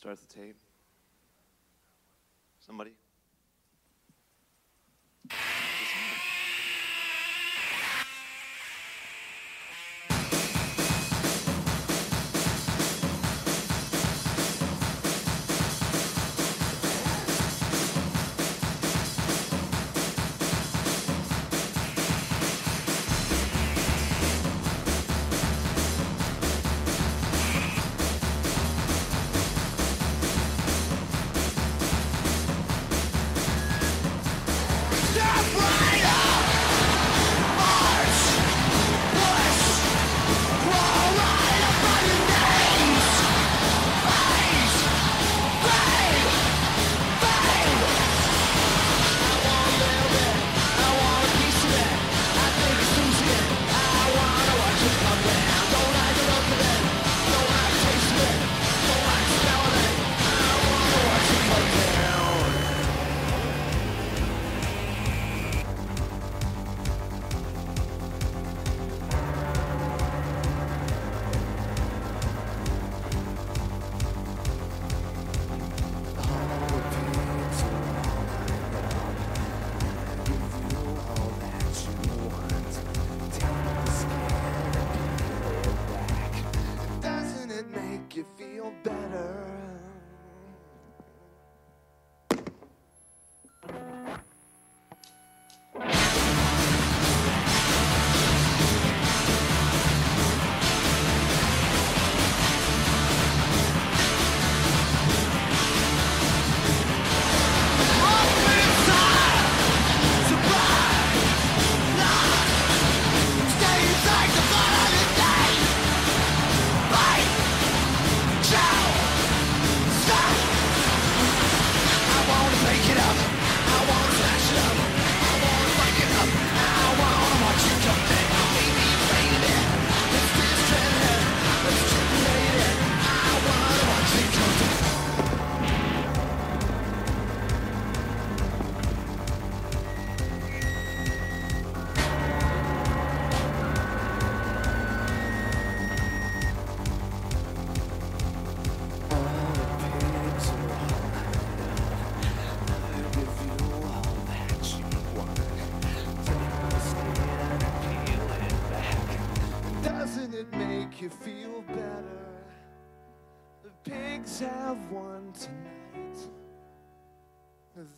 Start the tape. Somebody? Feel better? The pigs have won tonight.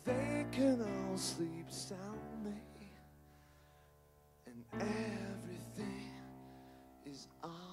They can all sleep soundly, and everything is all.